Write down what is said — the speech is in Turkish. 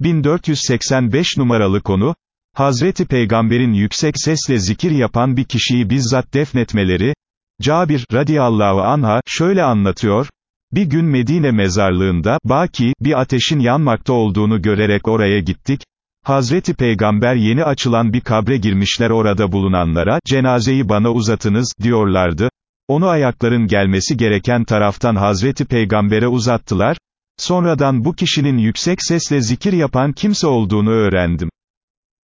1485 numaralı konu, Hazreti Peygamber'in yüksek sesle zikir yapan bir kişiyi bizzat defnetmeleri, Cabir, radiyallahu anha, şöyle anlatıyor, bir gün Medine mezarlığında, Baki, bir ateşin yanmakta olduğunu görerek oraya gittik, Hazreti Peygamber yeni açılan bir kabre girmişler orada bulunanlara, cenazeyi bana uzatınız, diyorlardı, onu ayakların gelmesi gereken taraftan Hazreti Peygamber'e uzattılar, sonradan bu kişinin yüksek sesle zikir yapan kimse olduğunu öğrendim.